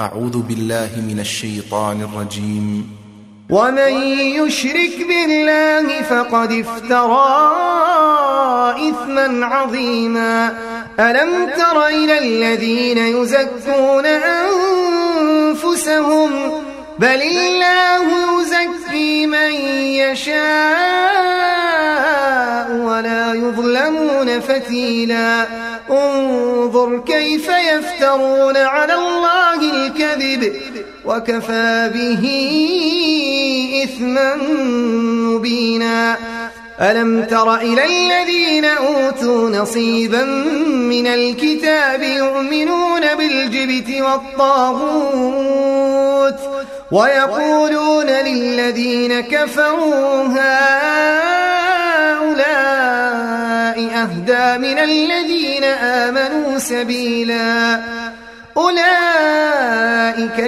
أعوذ بالله من الشيطان الرجيم. ومن يشرك بالله فقد افترى إثما عظيما. ألم تر إلى الذين يزكون أنفسهم؟ بل الله يزكي من يشاء ولا يظلمون فتيلا. انظر كيف يفترون على الله وكفى به إثما مبينا. ألم تر إلى الذين أوتوا نصيبا من الكتاب يؤمنون بالجبت والطاغوت ويقولون للذين كفروا هؤلاء أهدى من الذين آمنوا سبيلا. أولئك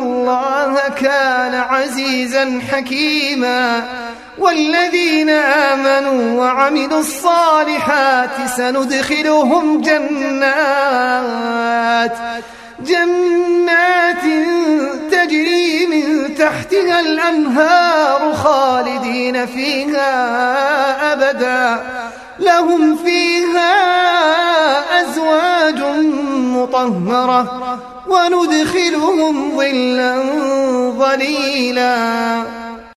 الله كان عزيزا حكيما والذين آمنوا وعملوا الصالحات سندخلهم جنات جنات تجري من تحتها الأنهار خالدين فيها أبدا لهم فيها مطهرة وندخلهم ظلا ظليلا.